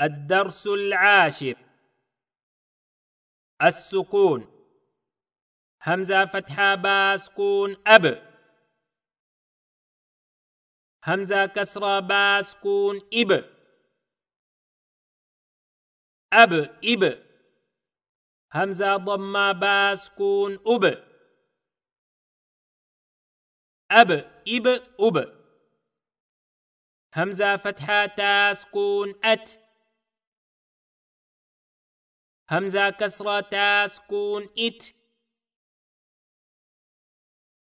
الدرس العاشر. السكون. همزة فتحة با سكون أب. همزة كسرة با سكون إب. أب إب. همزة ضمة با سكون أب. أب إب أب. همزة فتحة تا سكون أت. همزة كسرة تا سكون إت.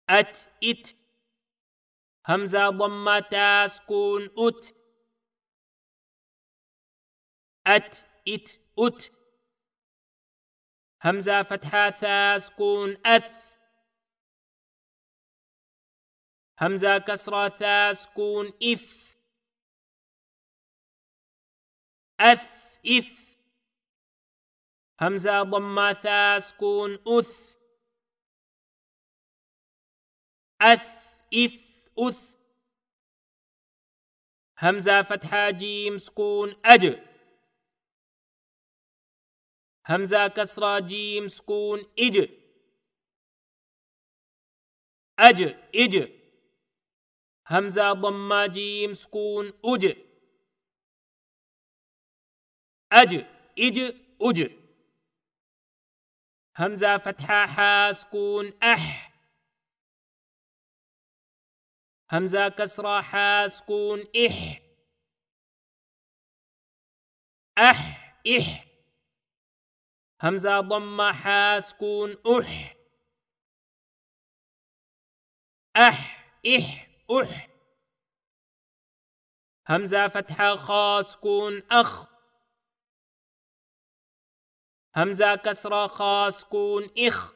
أت إت. همزة ضمة تا سكون أت. أت إت أت. همزة فتحة ثا سكون أث. همزة كسرة ثا سكون إث. أث إث. همزة ضمة ثا سكون أث أث إث أث همزة فتحة جيم سكون أج. همزة كسرة جيم سكون إج أج إج همزة ضمة جيم سكون أج أج إج أج همزة فتحة حا سكون أح. همزة كسرة حا سكون إح. أح إح. همزة ضمة حا سكون أح. أح إح أح. همزة فتحة خا سكون أخ. همزة كسرة خا سكون إخ.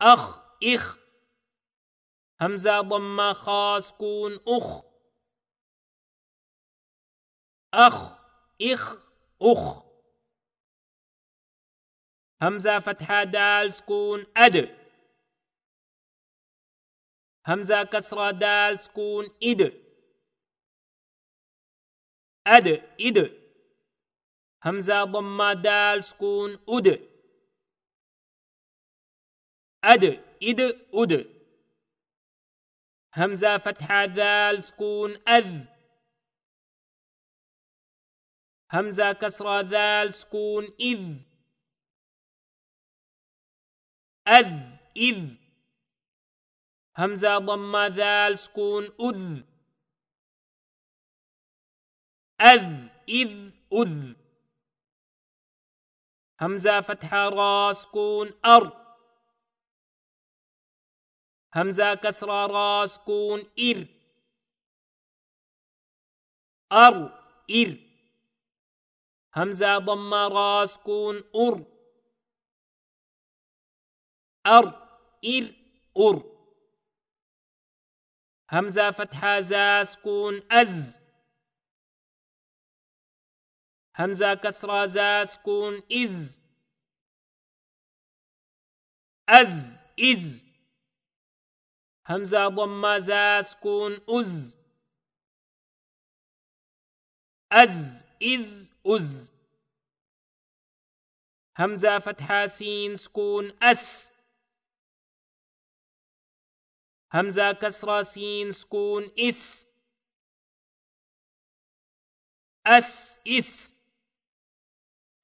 أخ. إخ. همزة ضمة خا سكون أخ. أخ. إخ. أخ. همزة فتحة دال سكون. أد همزة كسرة دال سكون. إد أد إد همزة ضمة دال سكون أد أد إد أد همزة فتحة ذال سكون أذ. همزة كسرة ذال سكون إذ أذ إذ همزة ضمة ذال سكون أذ أذ إذ أذ همزة فتحة را سكون أر. همزة كسرة را سكون إر. أر إر. همزة ضمة را سكون أر. أر إر أر. همزة فتحة زا سكون أز. همزة كسرة زا سكون إز أز. إز همزة ضمة زا سكون أز أز. إز أز همزة فتحة سين سكون أس. همزة كسرة سين سكون إس. أس. إس.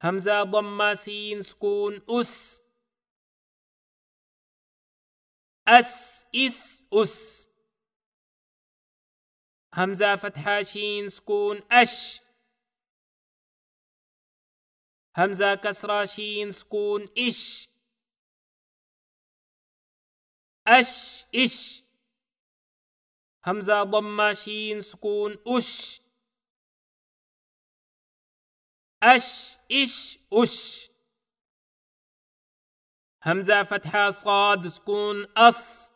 همزة ضمة سين سكون أس. أس إس أس. همزة فتحة شين سكون أش. همزة كسرة شين سكون إش. أش إش. همزة ضمة شين سكون أش أش إش أش همزة فتحة صاد سكون أص.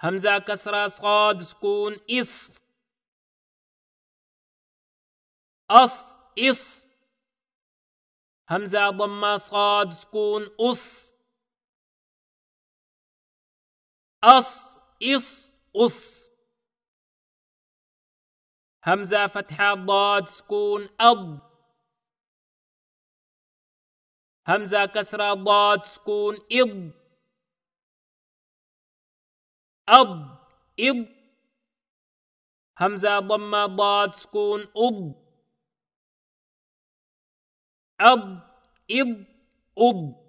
همزة كسرة صاد سكون إص. أص إص. همزة ضمة صاد سكون أص. أص إص أص. همزة فتحة ضاد سكون أض. همزة كسرة ضاد سكون إض. أض إض. همزة ضمة ضاد سكون أض. أض إض أض.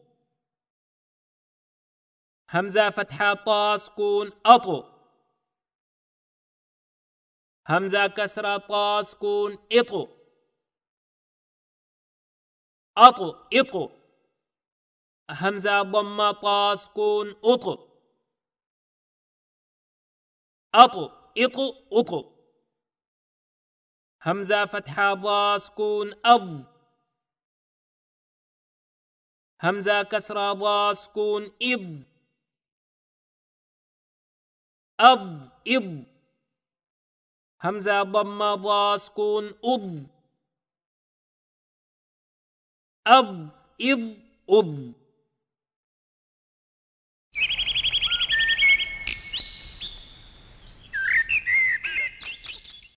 همزة فتحة طا سكون أطو همزة كسرة طا سكون إطو أطو إطو همزة ضمة طا سكون أطو أطو إطو أطو همزة فتحة ضا سكون أض. همزة كسرة ضا سكون إض. أض. إض. همزة ضمة ضا سكون أض. أض إض أض.